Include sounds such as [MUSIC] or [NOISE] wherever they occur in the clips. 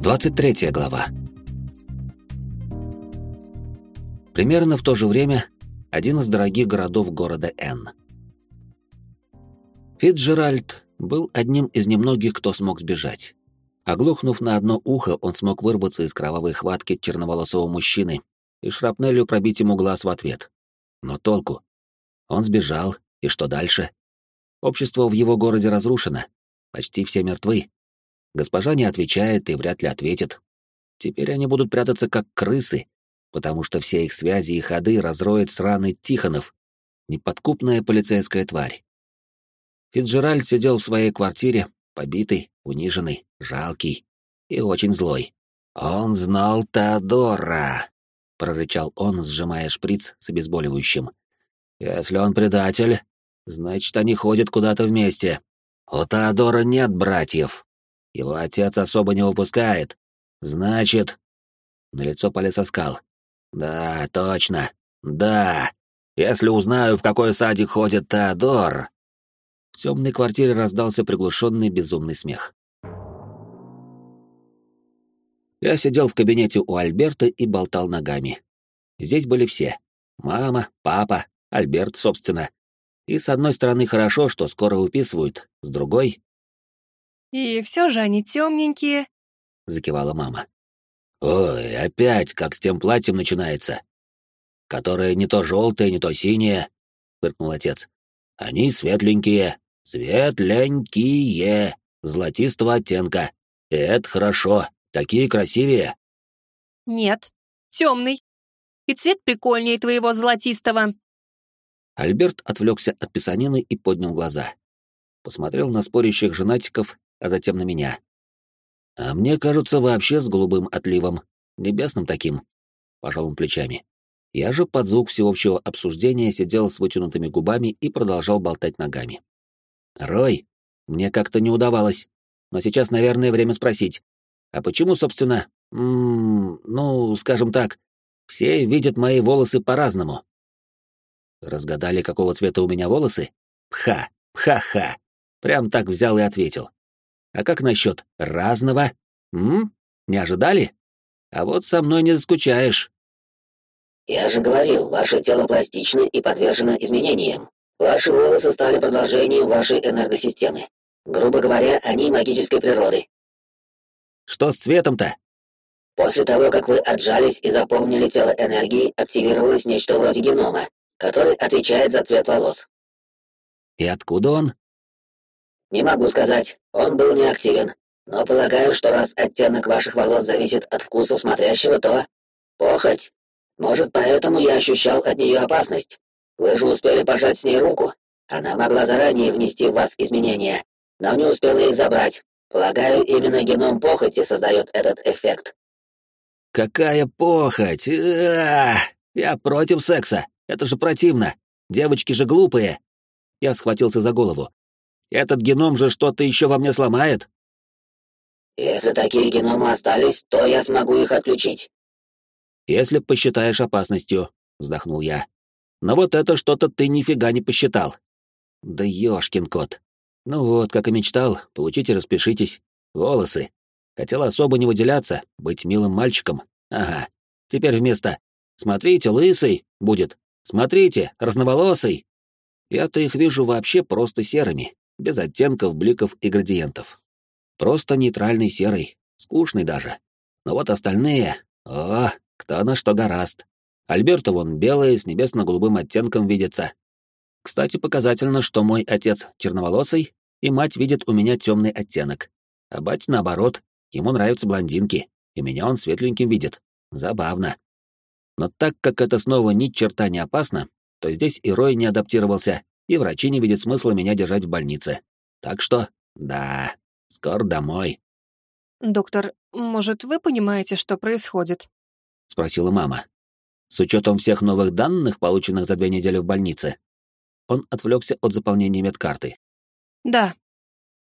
23 глава. Примерно в то же время один из дорогих городов города Н. Фитджеральд был одним из немногих, кто смог сбежать. Оглохнув на одно ухо, он смог вырваться из кровавой хватки черноволосого мужчины и шрапнелью пробить ему глаз в ответ. Но толку? Он сбежал, и что дальше? Общество в его городе разрушено, почти все мертвы. Госпожа не отвечает и вряд ли ответит. Теперь они будут прятаться как крысы, потому что все их связи и ходы разроет сраный Тихонов, неподкупная полицейская тварь. Фитджеральд сидел в своей квартире, побитый, униженный, жалкий и очень злой. «Он знал Теодора!» — прорычал он, сжимая шприц с обезболивающим. «Если он предатель, значит, они ходят куда-то вместе. У Теодора нет братьев. Его отец особо не выпускает. Значит...» На лицо полез оскал. «Да, точно. Да. Если узнаю, в какой садик ходит Теодор...» В темной квартире раздался приглушенный безумный смех. Я сидел в кабинете у Альберта и болтал ногами. Здесь были все. Мама, папа, Альберт, собственно. И с одной стороны хорошо, что скоро выписывают, с другой... «И все же они темненькие», — закивала мама. «Ой, опять как с тем платьем начинается. Которое не то желтое, не то синее», — фыркнул отец. «Они светленькие, светленькие, золотистого оттенка. И это хорошо, такие красивее». «Нет, темный. И цвет прикольнее твоего золотистого», Альберт отвлекся от писанины и поднял глаза. Посмотрел на спорящих женатиков, а затем на меня. А мне кажется, вообще с голубым отливом, небесным таким. Пожал он плечами. Я же под звук всеобщего обсуждения сидел с вытянутыми губами и продолжал болтать ногами. «Рой, мне как-то не удавалось, но сейчас, наверное, время спросить. А почему, собственно, м -м, ну, скажем так, все видят мои волосы по-разному?» Разгадали, какого цвета у меня волосы? Пха, пха-ха. Прям так взял и ответил. А как насчет разного? М? Не ожидали? А вот со мной не заскучаешь. Я же говорил, ваше тело пластично и подвержено изменениям. Ваши волосы стали продолжением вашей энергосистемы. Грубо говоря, они магической природы. Что с цветом-то? После того, как вы отжались и заполнили тело энергией, активировалось нечто вроде генома который отвечает за цвет волос. И откуда он? Не могу сказать, он был неактивен, но полагаю, что раз оттенок ваших волос зависит от вкуса смотрящего, то... Похоть. Может, поэтому я ощущал от нее опасность. Вы же успели пожать с ней руку. Она могла заранее внести в вас изменения, но не успела их забрать. Полагаю, именно геном похоти создает этот эффект. Какая похоть? Я против секса. Это же противно. Девочки же глупые. Я схватился за голову. Этот геном же что-то еще во мне сломает. Если такие геномы остались, то я смогу их отключить. Если посчитаешь опасностью, вздохнул я. Но вот это что-то ты нифига не посчитал. Да ёшкин кот. Ну вот, как и мечтал, получите, распишитесь. Волосы. Хотел особо не выделяться, быть милым мальчиком. Ага. Теперь вместо «смотрите, лысый» будет Смотрите, разноволосый. Я-то их вижу вообще просто серыми, без оттенков, бликов и градиентов. Просто нейтральный серый, скучный даже. Но вот остальные... О, кто на что гораст. Альберта вон белый, с небесно-голубым оттенком видится. Кстати, показательно, что мой отец черноволосый, и мать видит у меня темный оттенок. А батя, наоборот, ему нравятся блондинки, и меня он светленьким видит. Забавно. Но так как это снова ни черта не опасно, то здесь и Рой не адаптировался, и врачи не видят смысла меня держать в больнице. Так что, да, скоро домой. «Доктор, может, вы понимаете, что происходит?» — спросила мама. «С учетом всех новых данных, полученных за две недели в больнице?» Он отвлекся от заполнения медкарты. «Да».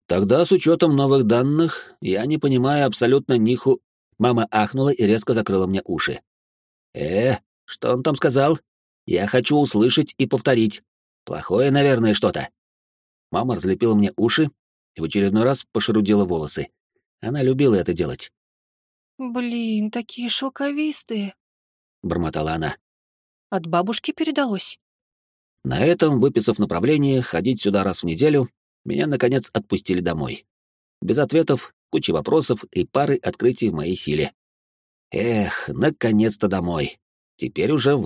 «Тогда с учетом новых данных я не понимаю абсолютно ниху...» Мама ахнула и резко закрыла мне уши. «Э, что он там сказал? Я хочу услышать и повторить. Плохое, наверное, что-то». Мама разлепила мне уши и в очередной раз пошерудила волосы. Она любила это делать. Блин, такие шелковистые. Бормотала она. От бабушки передалось. На этом, выписав направление, ходить сюда раз в неделю, меня, наконец, отпустили домой. Без ответов, кучи вопросов и пары открытий в моей силе. Эх, наконец-то домой. Теперь уже в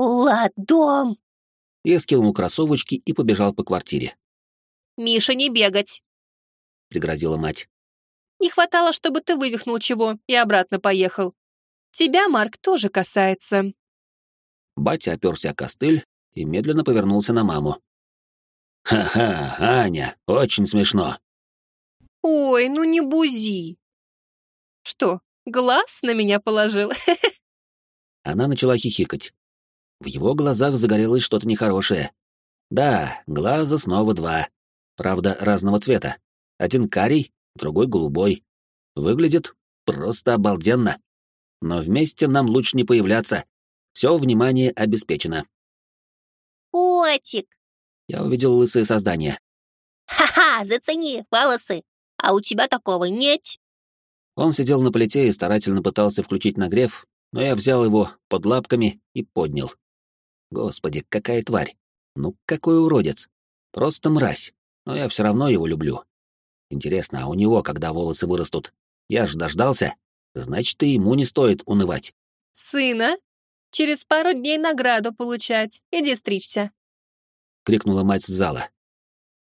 «Улад, дом!» Я скинул кроссовочки и побежал по квартире. «Миша, не бегать!» — пригрозила мать. «Не хватало, чтобы ты вывихнул чего и обратно поехал. Тебя, Марк, тоже касается». Батя оперся о костыль и медленно повернулся на маму. «Ха-ха, Аня, очень смешно!» «Ой, ну не бузи!» «Что, глаз на меня положил?» [LAUGHS] Она начала хихикать. В его глазах загорелось что-то нехорошее. Да, глаза снова два. Правда, разного цвета. Один карий, другой голубой. Выглядит просто обалденно. Но вместе нам лучше не появляться. Все внимание обеспечено. «Котик!» Я увидел лысое создание. «Ха-ха, зацени, волосы! А у тебя такого нет!» Он сидел на плите и старательно пытался включить нагрев, но я взял его под лапками и поднял. Господи, какая тварь! Ну, какой уродец! Просто мразь, но я все равно его люблю. Интересно, а у него, когда волосы вырастут? Я ж дождался. Значит, и ему не стоит унывать. «Сына, через пару дней награду получать. Иди стричься». — крикнула мать с зала.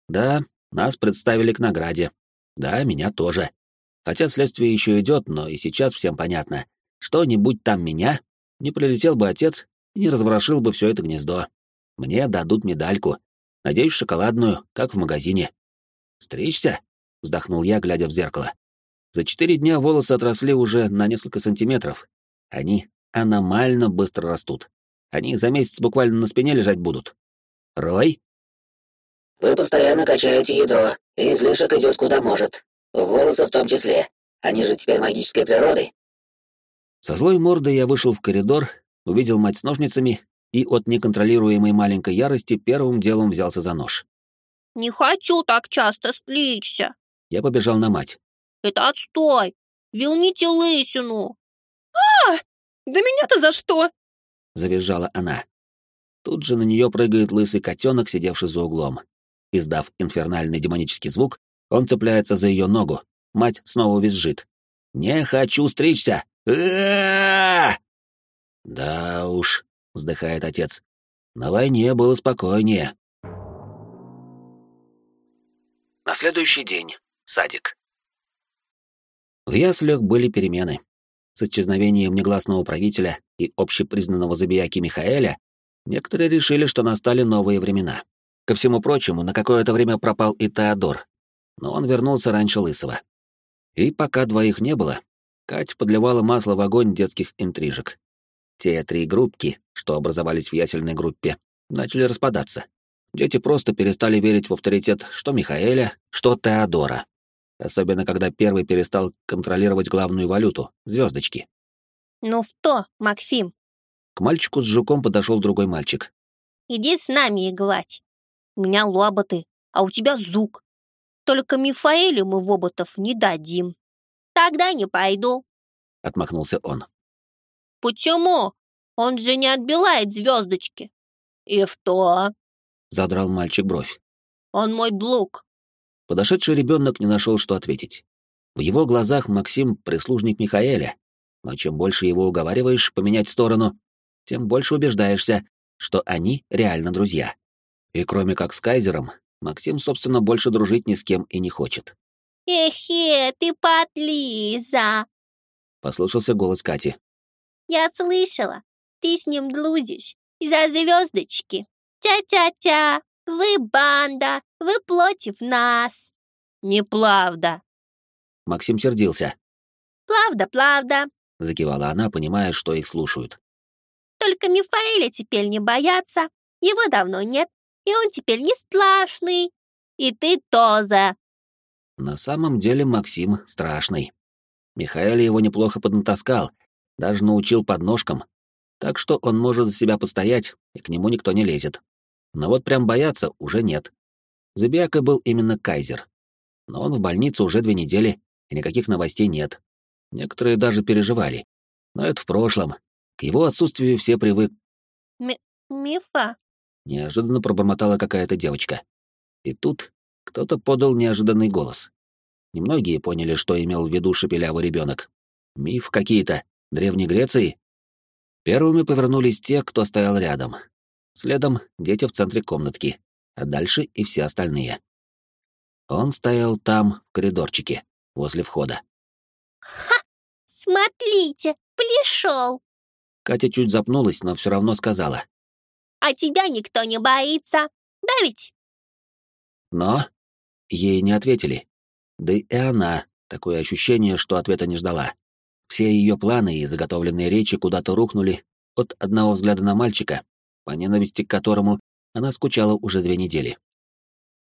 «Да, нас представили к награде. Да, меня тоже. Хотя следствие еще идет, но и сейчас всем понятно. Что-нибудь там меня, не прилетел бы отец и не разворошил бы все это гнездо. Мне дадут медальку. Надеюсь, шоколадную, как в магазине. «Стричься?» — вздохнул я, глядя в зеркало. За четыре дня волосы отросли уже на несколько сантиметров. Они аномально быстро растут. Они за месяц буквально на спине лежать будут. Рой? Вы постоянно качаете ядро, и излишек идет куда может. Волосы в том числе. Они же теперь магической природы. Со злой мордой я вышел в коридор, увидел мать с ножницами и от неконтролируемой маленькой ярости первым делом взялся за нож. «Не хочу так часто стричься. Я побежал на мать. Это отстой. Верните лысину». «А! Да меня-то за что?» — завизжала она. Тут же на нее прыгает лысый котенок, сидевший за углом. Издав инфернальный демонический звук, он цепляется за ее ногу. Мать снова визжит. «Не хочу стричься! Да уж», — вздыхает отец. «На войне было спокойнее». На следующий день. Садик. В яслях были перемены. С исчезновением негласного правителя и общепризнанного забияки Михаэля Некоторые решили, что настали новые времена. Ко всему прочему, на какое-то время пропал и Теодор, но он вернулся раньше Лысого. И пока двоих не было, Кать подливала масло в огонь детских интрижек. Те три группки, что образовались в ясельной группе, начали распадаться. Дети просто перестали верить в авторитет что Михаэля, что Теодора. Особенно, когда первый перестал контролировать главную валюту — звездочки. «Ну что, Максим, к мальчику с жуком подошел другой мальчик. «Иди с нами играть. У меня лоботы, а у тебя зук. Только Мифаэлю мы воботов не дадим. Тогда не пойду», — отмахнулся он. «Почему? Он же не отбивает звездочки». «И что?» — задрал мальчик бровь. «Он мой друг». Подошедший ребенок не нашел, что ответить. В его глазах Максим — прислужник Михаэля, но чем больше его уговариваешь поменять сторону, тем больше убеждаешься, что они реально друзья. И кроме как с Кайзером, Максим, собственно, больше дружить ни с кем и не хочет. «Эхе, ты подлиза!» — послышался голос Кати. «Я слышала, ты с ним дружишь из-за звездочки. Тя-тя-тя, вы банда, вы против нас». «Неправда». Максим сердился. «Правда, правда», — закивала она, понимая, что их слушают. Только Мифаэля теперь не боятся. Его давно нет, и он теперь не страшный. И ты тоже. На самом деле Максим страшный. Михаил его неплохо поднатаскал, даже научил подножкам, так что он может за себя постоять, и к нему никто не лезет. Но вот прям бояться уже нет. Забиякой был именно Кайзер. но он в больнице уже две недели, и никаких новостей нет. Некоторые даже переживали. Но это в прошлом. К его отсутствию все привык. Мифа? Неожиданно пробормотала какая-то девочка. И тут кто-то подал неожиданный голос. Немногие поняли, что имел в виду шепелявый ребенок. Миф какие-то. Древней Греции? Первыми повернулись те, кто стоял рядом. Следом дети в центре комнатки, а дальше и все остальные. Он стоял там, в коридорчике, возле входа. «Ха! Смотрите, пришел!» Катя чуть запнулась, но все равно сказала. «А тебя никто не боится, да ведь?» Но ей не ответили. Да и она, такое ощущение, что ответа не ждала. Все ее планы и заготовленные речи куда-то рухнули от одного взгляда на мальчика, по ненависти к которому она скучала уже две недели.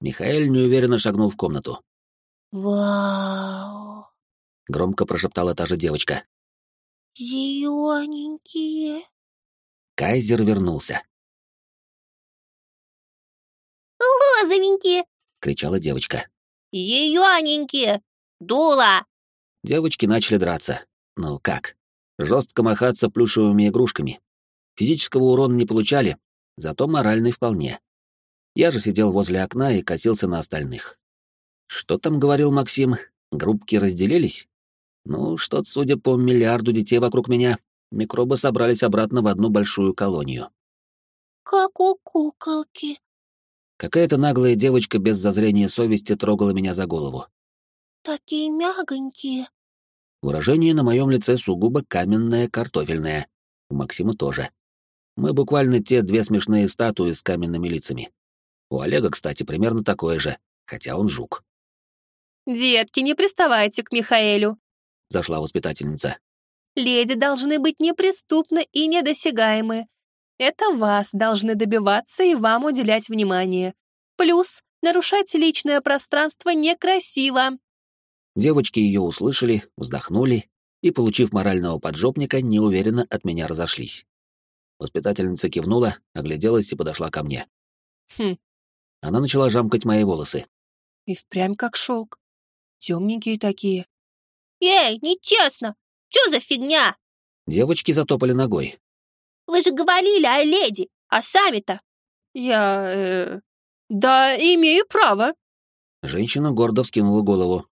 Михаил неуверенно шагнул в комнату. «Вау!» — громко прошептала та же девочка. «Зелененькие!» Кайзер вернулся. «Розовенькие!» — кричала девочка. «Зелененькие! Дула!» Девочки начали драться. Ну как? Жестко махаться плюшевыми игрушками. Физического урона не получали, зато моральный вполне. Я же сидел возле окна и косился на остальных. Что там говорил Максим? Группки разделились? Ну, что-то, судя по миллиарду детей вокруг меня, микробы собрались обратно в одну большую колонию. «Как у куколки». Какая-то наглая девочка без зазрения совести трогала меня за голову. «Такие мягонькие». Выражение на моем лице сугубо каменное, картофельное. У Максима тоже. Мы буквально те две смешные статуи с каменными лицами. У Олега, кстати, примерно такое же, хотя он жук. «Детки, не приставайте к Михаэлю», — зашла воспитательница. «Леди должны быть неприступны и недосягаемы. Это вас должны добиваться и вам уделять внимание. Плюс нарушать личное пространство некрасиво. Девочки ее услышали, вздохнули и, получив морального поджопника, неуверенно от меня разошлись. Воспитательница кивнула, огляделась и подошла ко мне. Хм. Она начала жамкать мои волосы. И впрямь как шелк. Темненькие такие. «Эй, нечестно! Что за фигня?» Девочки затопали ногой. «Вы же говорили о леди, а сами-то...» «Я... Э, да, имею право». Женщина гордо вскинула голову.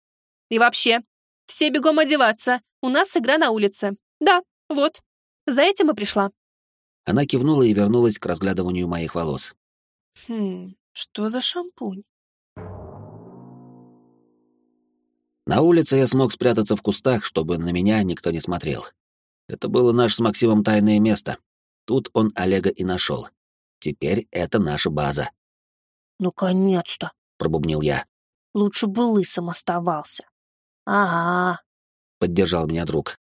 И вообще, все бегом одеваться. У нас игра на улице. Да, вот. За этим и пришла. Она кивнула и вернулась к разглядыванию моих волос. Хм, что за шампунь? На улице я смог спрятаться в кустах, чтобы на меня никто не смотрел. Это было наше с Максимом тайное место. Тут он Олега и нашел. Теперь это наша база. «Наконец-то!» — пробубнил я. «Лучше бы лысым оставался». «Ага», — поддержал меня друг.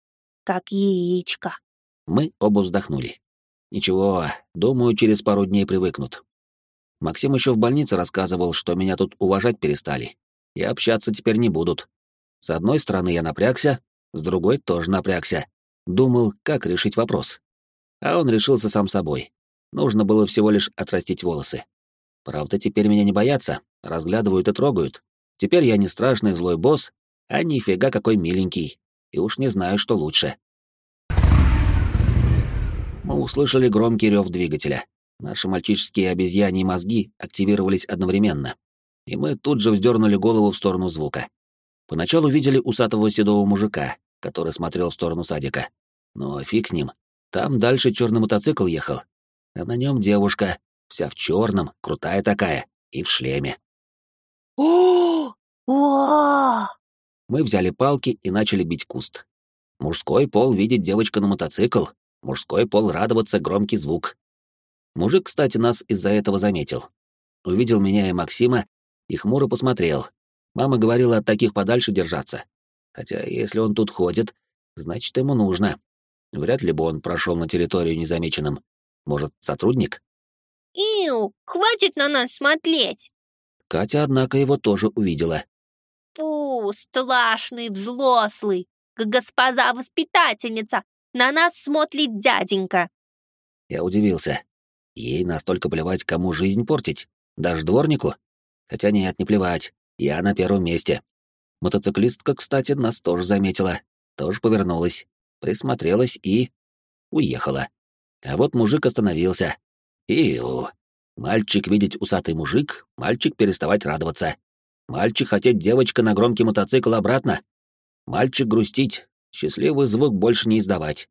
«Как яичко». Мы оба вздохнули. Ничего, думаю, через пару дней привыкнут. Максим еще в больнице рассказывал, что меня тут уважать перестали, и общаться теперь не будут. С одной стороны я напрягся, с другой тоже напрягся. Думал, как решить вопрос. А он решился сам собой. Нужно было всего лишь отрастить волосы. Правда, теперь меня не боятся, разглядывают и трогают. Теперь я не страшный злой босс, а нифига какой миленький. И уж не знаю, что лучше. Мы услышали громкий рев двигателя. Наши мальчишеские обезьяньи мозги активировались одновременно. И мы тут же вздернули голову в сторону звука. Поначалу видели усатого седого мужика, который смотрел в сторону садика. Но фиг с ним. Там дальше черный мотоцикл ехал. А на нем девушка, вся в черном, крутая такая, и в шлеме. О! О! Мы взяли палки и начали бить куст. Мужской пол видит девочка на мотоцикл, мужской пол радоваться громкий звук. Мужик, кстати, нас из-за этого заметил. Увидел меня и Максима и хмуро посмотрел. Мама говорила от таких подальше держаться. Хотя, если он тут ходит, значит, ему нужно. Вряд ли бы он прошел на территорию незамеченным. Может, сотрудник? Ил, хватит на нас смотреть. Катя, однако, его тоже увидела. Фу, страшный взрослый, госпожа воспитательница, на нас смотрит дяденька. Я удивился. Ей настолько плевать, кому жизнь портить, даже дворнику? Хотя нет, не плевать, я на первом месте. Мотоциклистка, кстати, нас тоже заметила, тоже повернулась, присмотрелась и... уехала. А вот мужик остановился. Иу. Мальчик видеть усатый мужик, мальчик переставать радоваться. Мальчик хотеть девочка на громкий мотоцикл обратно. Мальчик грустить, счастливый звук больше не издавать.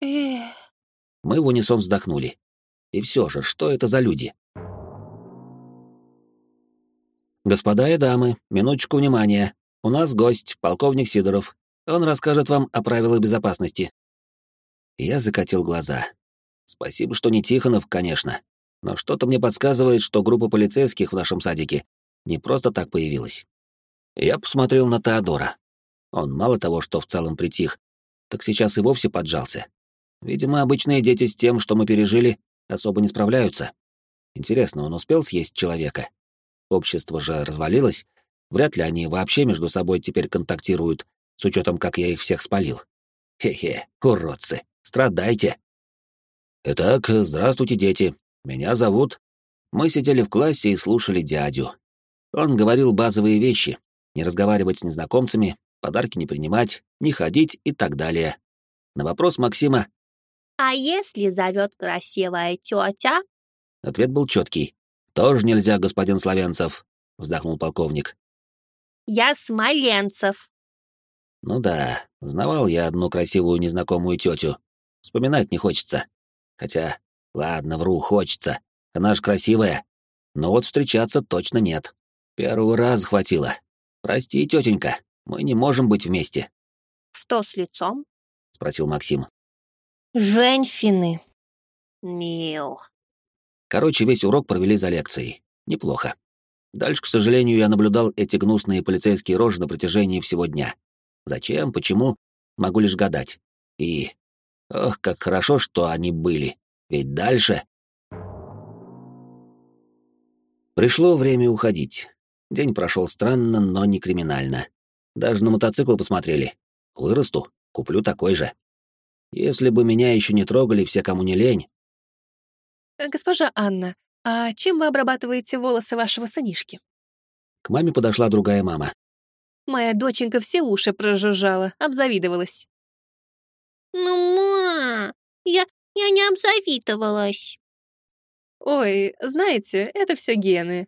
Мы в унисон вздохнули. И все же, что это за люди? Господа и дамы, минуточку внимания. У нас гость, полковник Сидоров. Он расскажет вам о правилах безопасности. Я закатил глаза. Спасибо, что не Тихонов, конечно. Но что-то мне подсказывает, что группа полицейских в нашем садике не просто так появилась. Я посмотрел на Теодора. Он мало того, что в целом притих, так сейчас и вовсе поджался. Видимо, обычные дети с тем, что мы пережили, особо не справляются. Интересно, он успел съесть человека? Общество же развалилось, вряд ли они вообще между собой теперь контактируют, с учетом, как я их всех спалил. Хе-хе, уродцы, страдайте. Итак, здравствуйте, дети. Меня зовут... Мы сидели в классе и слушали дядю. Он говорил базовые вещи. Не разговаривать с незнакомцами, подарки не принимать, не ходить и так далее. На вопрос Максима А если зовет красивая тетя? ответ был четкий. «Тоже нельзя, господин Славенцев», — вздохнул полковник. Я Смоленцев. Ну да, знавал я одну красивую незнакомую тетю. Вспоминать не хочется. Хотя, ладно, вру, хочется. Она ж красивая. Но вот встречаться точно нет. Первый раз хватило. Прости, тетенька, мы не можем быть вместе, Что с лицом? спросил Максим. Женщины. Мил. Короче, весь урок провели за лекцией. Неплохо. Дальше, к сожалению, я наблюдал эти гнусные полицейские рожи на протяжении всего дня. Зачем, почему, могу лишь гадать. И... Ох, как хорошо, что они были. Ведь дальше... Пришло время уходить. День прошел странно, но не криминально. Даже на мотоцикл посмотрели. Вырасту, куплю такой же. Если бы меня еще не трогали все, кому не лень, Э, Госпожа Анна, а чем вы обрабатываете волосы вашего сынишки? к маме подошла другая мама. Моя доченька все уши прожужжала, обзавидовалась. Ну, ма, я, я не обзавидовалась. Ой, знаете, это все гены.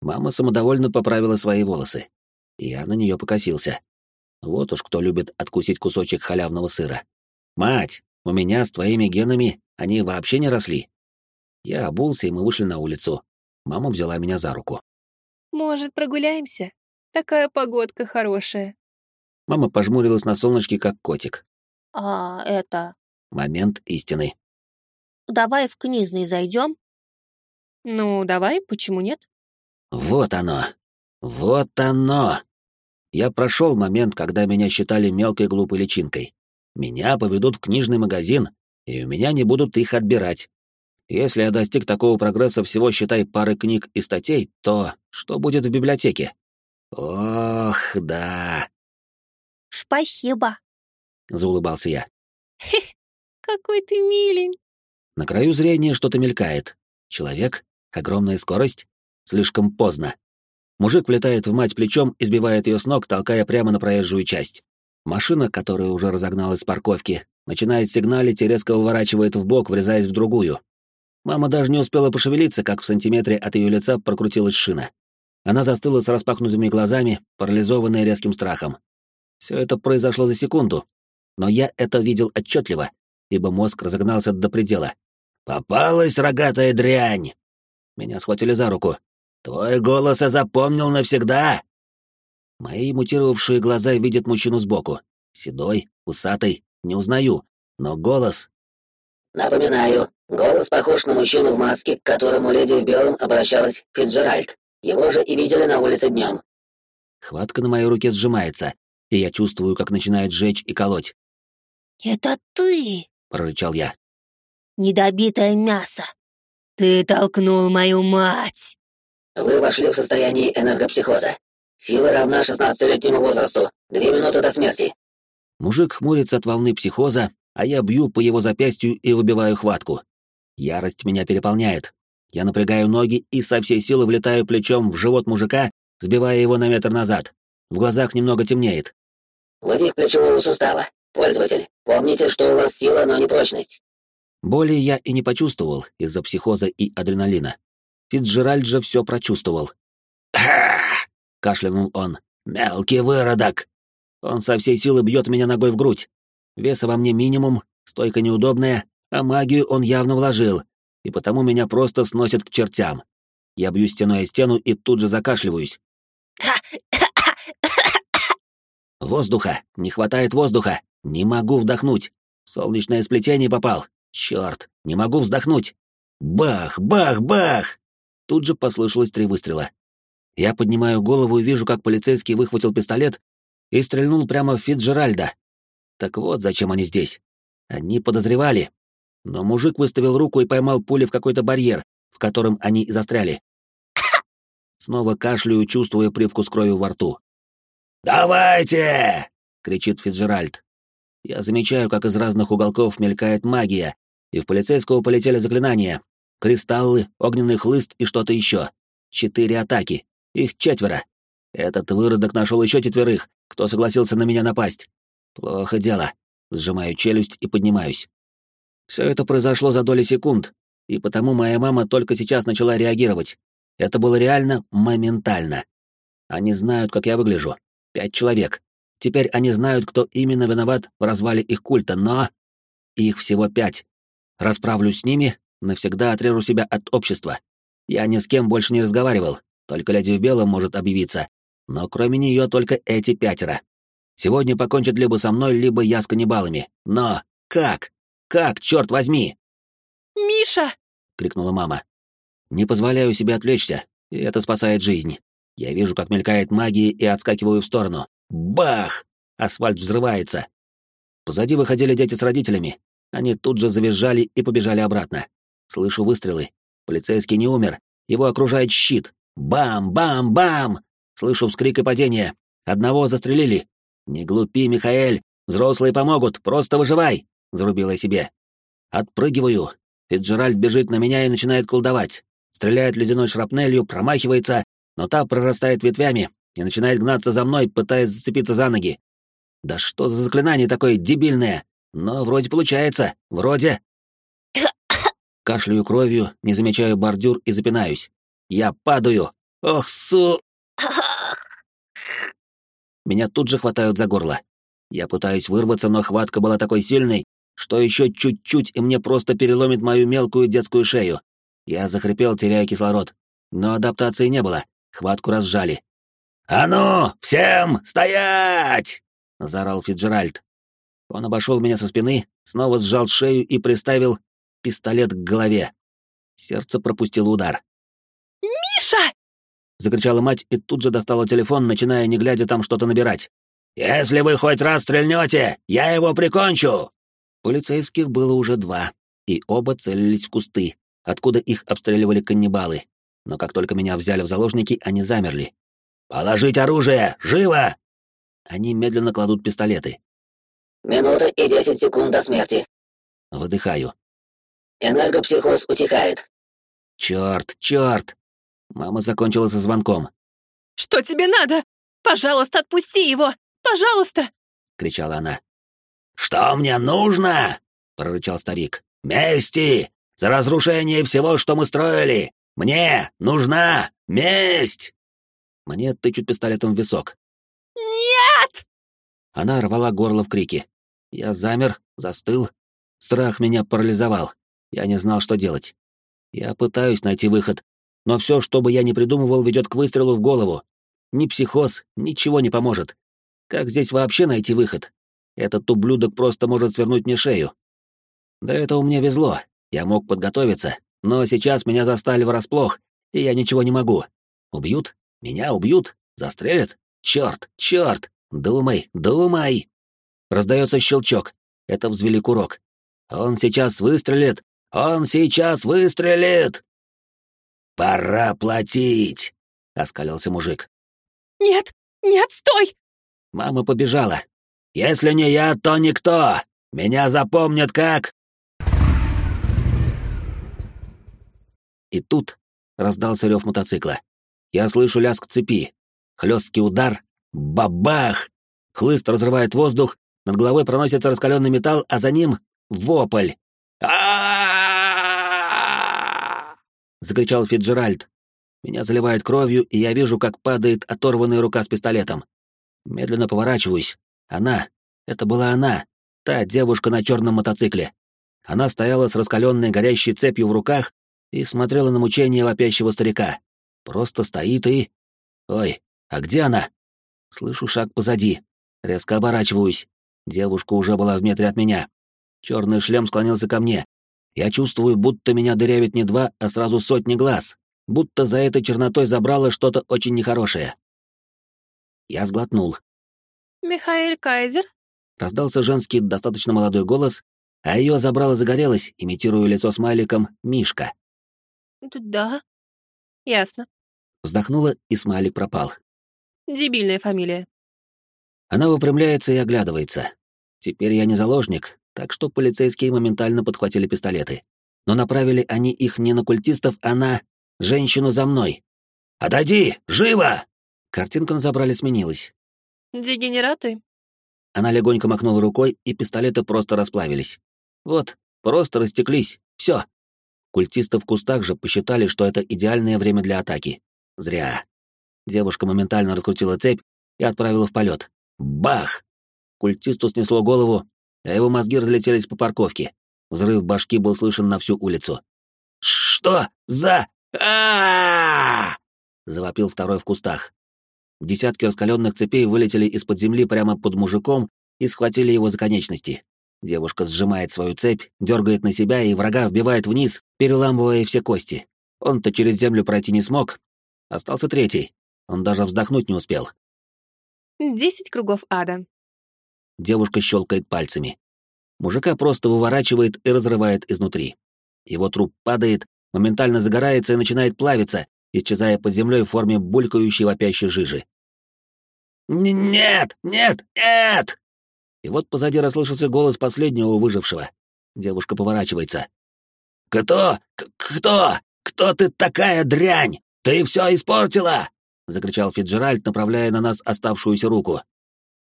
Мама самодовольно поправила свои волосы. и Я на нее покосился. Вот уж кто любит откусить кусочек халявного сыра. «Мать, у меня с твоими генами они вообще не росли». Я обулся, и мы вышли на улицу. Мама взяла меня за руку. Может, прогуляемся? Такая погодка хорошая. Мама пожмурилась на солнышке, как котик. А это... Момент истины. Давай в книжный зайдем. Ну, давай, почему нет? Вот оно. Вот оно. Я прошел момент, когда меня считали мелкой глупой личинкой. Меня поведут в книжный магазин, и у меня не будут их отбирать. Если я достиг такого прогресса всего, считай, пары книг и статей, то что будет в библиотеке? Ох, да, Спасибо. заулыбался я. Какой ты милень. На краю зрения что-то мелькает. Человек? Огромная скорость? Слишком поздно. Мужик влетает в мать плечом и сбивает ее с ног, толкая прямо на проезжую часть. Машина, которая уже разогналась с парковки, начинает сигналить и резко выворачивает в бок, врезаясь в другую. Мама даже не успела пошевелиться, как в сантиметре от ее лица прокрутилась шина. Она застыла с распахнутыми глазами, парализованная резким страхом. Все это произошло за секунду, но я это видел отчетливо, ибо мозг разогнался до предела. «Попалась рогатая дрянь!» Меня схватили за руку. «Твой голос я запомнил навсегда!» Мои мутировавшие глаза видят мужчину сбоку. Седой, усатый, не узнаю, но голос... Напоминаю, голос похож на мужчину в маске, к которому леди в белом обращалась Фитджеральд. Его же и видели на улице днем. Хватка на моей руке сжимается, и я чувствую, как начинает жечь и колоть. Это ты, — прорычал я. недобитое мясо. Ты толкнул мою мать. Вы вошли в состояние энергопсихоза. Сила равна 16-летнему возрасту. Две минуты до смерти. Мужик хмурится от волны психоза, а я бью по его запястью и выбиваю хватку. Ярость меня переполняет. Я напрягаю ноги и со всей силы влетаю плечом в живот мужика, сбивая его на метр назад. в глазах немного темнеет. Вывих плечевого сустава. Пользователь, помните, что у вас сила, но не прочность. Боли я и не почувствовал из-за психоза и адреналина. Фитджеральд же все прочувствовал. кашлянул он. «Мелкий выродок!» Он со всей силы бьет меня ногой в грудь. Веса во мне минимум, стойка неудобная, а магию он явно вложил, и потому меня просто сносит к чертям. Я бью стеной о стену и тут же закашливаюсь. Воздуха! Не хватает воздуха! Не могу вдохнуть! Солнечное сплетение попал! Черт! Не могу вздохнуть! Бах! Бах! Бах! Тут же послышалось три выстрела. Я поднимаю голову и вижу, как полицейский выхватил пистолет и стрельнул прямо в Фитджеральда. Так вот, зачем они здесь. Они подозревали. Но мужик выставил руку и поймал пули в какой-то барьер, в котором они и застряли. [CLEARS THROAT] Снова кашляю, чувствуя привкус крови во рту. «Давайте!» — кричит Фитджеральд. Я замечаю, как из разных уголков мелькает магия, и в полицейского полетели заклинания. Кристаллы, огненный хлыст и что-то еще. Четыре атаки. Их четверо. Этот выродок нашел еще четверых, кто согласился на меня напасть. Плохо дело. Сжимаю челюсть и поднимаюсь. Все это произошло за доли секунд, и потому моя мама только сейчас начала реагировать. Это было реально моментально. Они знают, как я выгляжу. Пять человек. Теперь они знают, кто именно виноват в развале их культа, но... Их всего пять. Расправлюсь с ними, навсегда отрежу себя от общества. Я ни с кем больше не разговаривал, только леди в белом может объявиться. Но кроме нее только эти пятеро. Сегодня покончат либо со мной, либо я с каннибалами. Но как? Как, черт возьми? «Миша!» — крикнула мама. Не позволяю себе отвлечься, и это спасает жизнь. Я вижу, как мелькает магия, и отскакиваю в сторону. Бах! Асфальт взрывается. Позади выходили дети с родителями. Они тут же завизжали и побежали обратно. Слышу выстрелы. Полицейский не умер. Его окружает щит. Бам-бам-бам! Слышу вскрик и падение. Одного застрелили. «Не глупи, Михаэль! Взрослые помогут, просто выживай!» — зарубила себе. Отпрыгиваю. Фиджеральд бежит на меня и начинает колдовать. Стреляет ледяной шрапнелью, промахивается, но та прорастает ветвями и начинает гнаться за мной, пытаясь зацепиться за ноги. Да что за заклинание такое дебильное? Но вроде получается, вроде. Кашляю кровью, не замечаю бордюр и запинаюсь. Я падаю. Ох, су... Меня тут же хватают за горло. Я пытаюсь вырваться, но хватка была такой сильной, что еще чуть-чуть, и мне просто переломит мою мелкую детскую шею. Я захрипел, теряя кислород. Но адаптации не было. Хватку разжали. «А ну, всем стоять!» — заорал Фиджеральд. Он обошел меня со спины, снова сжал шею и приставил пистолет к голове. Сердце пропустило удар. «Миша!» — закричала мать и тут же достала телефон, начиная, не глядя, там что-то набирать. «Если вы хоть раз стрельнете, я его прикончу!» Полицейских было уже два, и оба целились в кусты, откуда их обстреливали каннибалы. Но как только меня взяли в заложники, они замерли. «Положить оружие! Живо!» Они медленно кладут пистолеты. «Минута и десять секунд до смерти». Выдыхаю. «Энергопсихоз утихает». «Черт, черт!» Мама закончила со звонком. «Что тебе надо? Пожалуйста, отпусти его! Пожалуйста!» — кричала она. «Что мне нужно?» — прорычал старик. «Мести! За разрушение всего, что мы строили! Мне нужна месть!» Мне тычут пистолетом в висок. «Нет!» Она рвала горло в крике. Я замер, застыл. Страх меня парализовал. Я не знал, что делать. Я пытаюсь найти выход, но все, что бы я ни придумывал, ведет к выстрелу в голову. Ни психоз, ничего не поможет. Как здесь вообще найти выход? Этот ублюдок просто может свернуть мне шею. До этого мне везло, я мог подготовиться, но сейчас меня застали врасплох, и я ничего не могу. Убьют? Меня убьют? Застрелят? Черт, черт! Думай, думай! Раздается щелчок. Это взвели курок. Он сейчас выстрелит! Он сейчас выстрелит! «Пора платить!» — оскалился мужик. «Нет, нет, стой!» Мама побежала. «Если не я, то никто! Меня запомнят как...» И тут раздался рев мотоцикла. Я слышу лязг цепи, хлесткий удар, Бабах! Хлыст разрывает воздух, над головой проносится раскаленный металл, а за ним — вопль. а закричал Фиджеральд. Меня заливает кровью, и я вижу, как падает оторванная рука с пистолетом. Медленно поворачиваюсь. Она. Это была она. Та девушка на черном мотоцикле. Она стояла с раскаленной горящей цепью в руках и смотрела на мучение вопящего старика. Просто стоит и... Ой, а где она? Слышу шаг позади. Резко оборачиваюсь. Девушка уже была в метре от меня. Черный шлем склонился ко мне. Я чувствую, будто меня дырявит не два, а сразу сотни глаз. Будто за этой чернотой забрало что-то очень нехорошее. Я сглотнул. «Михаэль Кайзер?» Раздался женский, достаточно молодой голос, а ее забрало загорелось, имитируя лицо смайликом, Мишка. «Да». «Ясно». Вздохнула, и смайлик пропал. «Дебильная фамилия». Она выпрямляется и оглядывается. Теперь я не заложник, так что полицейские моментально подхватили пистолеты. Но направили они их не на культистов, а на женщину за мной. «Отойди! Живо!» Картинка на забрали сменилась. «Дегенераты?» Она легонько махнула рукой, и пистолеты просто расплавились. Вот, просто растеклись. Все. Культисты в кустах же посчитали, что это идеальное время для атаки. Зря. Девушка моментально раскрутила цепь и отправила в полет. Бах! Культисту снесло голову, а его мозги разлетелись по парковке. Взрыв башки был слышен на всю улицу. «Что за... а завопил второй в кустах. Десятки раскаленных цепей вылетели из-под земли прямо под мужиком и схватили его за конечности. Девушка сжимает свою цепь, дергает на себя и врага вбивает вниз, переламывая все кости. Он-то через землю пройти не смог. Остался третий. Он даже вздохнуть не успел. Десять кругов ада. Девушка щелкает пальцами. Мужика просто выворачивает и разрывает изнутри. Его труп падает, моментально загорается и начинает плавиться, исчезая под землей в форме булькающей вопящей жижи. «Нет! Нет! Нет!» И вот позади расслышался голос последнего выжившего. Девушка поворачивается. «Кто? К кто? Кто ты такая дрянь? Ты все испортила!» — закричал Фиджеральд, направляя на нас оставшуюся руку.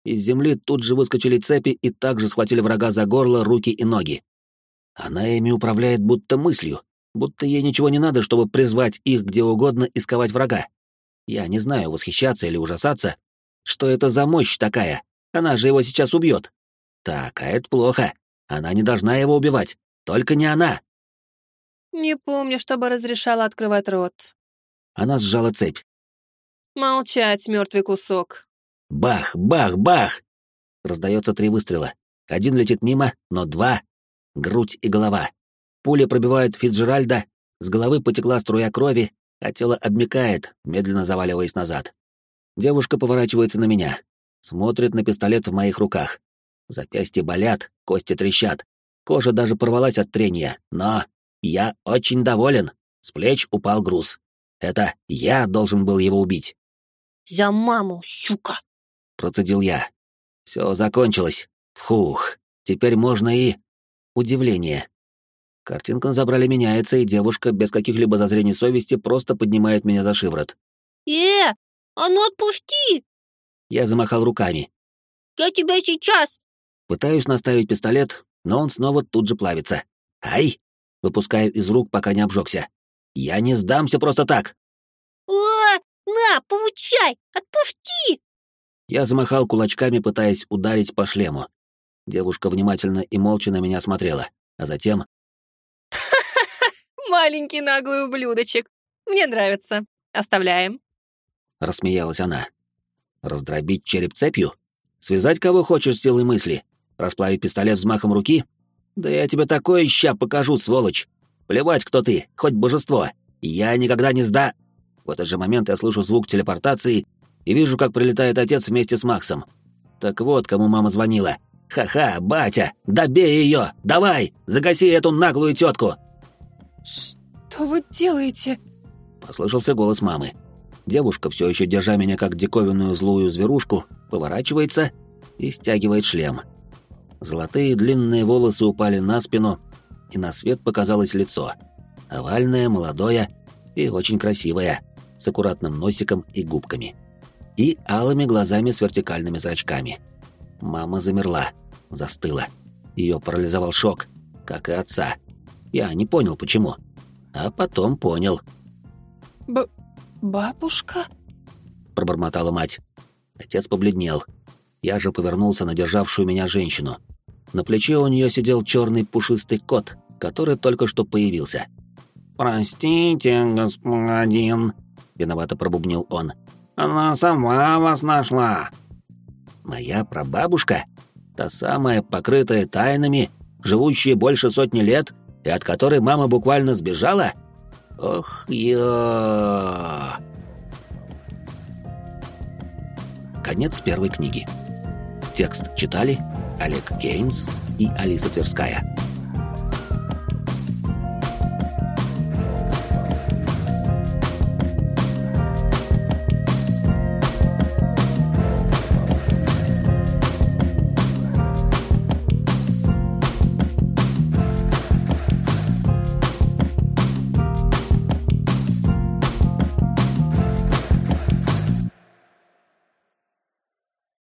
Из земли тут же выскочили цепи и также схватили врага за горло, руки и ноги. Она ими управляет будто мыслью, будто ей ничего не надо, чтобы призвать их где угодно и сковать врага. Я не знаю, восхищаться или ужасаться. Что это за мощь такая? Она же его сейчас убьет. Так, а это плохо. Она не должна его убивать. Только не она. Не помню, чтобы разрешала открывать рот. Она сжала цепь. Молчать, мертвый кусок. Бах, бах, бах! Раздается три выстрела. Один летит мимо, но два — грудь и голова. Пули пробивают Фицджеральда, с головы потекла струя крови, а тело обмякает, медленно заваливаясь назад. Девушка поворачивается на меня, смотрит на пистолет в моих руках. Запястья болят, кости трещат, кожа даже порвалась от трения, но я очень доволен. С плеч упал груз. Это я должен был его убить. За маму, сука!» — процедил я. Все закончилось. Фух, теперь можно и... Удивление. Картинка на забрали меняется, и девушка без каких-либо зазрений совести просто поднимает меня за шиворот. «Э, а ну отпусти!» Я замахал руками. «Я тебя сейчас!» Пытаюсь наставить пистолет, но он снова тут же плавится. «Ай!» Выпускаю из рук, пока не обжегся. «Я не сдамся просто так!» «О, «На, получай! Отпусти!» Я замахал кулачками, пытаясь ударить по шлему. Девушка внимательно и молча на меня смотрела, а затем... [LAUGHS] Маленький наглый ублюдочек. Мне нравится. Оставляем. Рассмеялась она. Раздробить череп цепью? Связать кого хочешь силой мысли? Расплавить пистолет взмахом руки? Да я тебе такое ща покажу, сволочь! Плевать, кто ты, хоть божество. Я никогда не сда... В этот же момент я слышу звук телепортации и вижу, как прилетает отец вместе с Максом. Так вот, кому мама звонила. «Ха-ха, батя, добей ее! Давай, загаси эту наглую тетку!» «Что вы делаете?» Послышался голос мамы. Девушка, все еще держа меня как диковинную злую зверушку, поворачивается и стягивает шлем. Золотые длинные волосы упали на спину, и на свет показалось лицо. Овальное, молодое и очень красивое с аккуратным носиком и губками. И алыми глазами с вертикальными зрачками. Мама замерла, застыла. Ее парализовал шок, как и отца. Я не понял, почему. А потом понял. Б... бабушка? Пробормотала мать. Отец побледнел. Я же повернулся на державшую меня женщину. На плече у нее сидел черный пушистый кот, который только что появился. «Простите, господин», — виновато пробубнил он. «Она сама вас нашла». «Моя прабабушка? Та самая, покрытая тайнами, живущая больше сотни лет, и от которой мама буквально сбежала? Ох, я...» Конец первой книги. Текст читали Олег Кейнс и Алиса Тверская.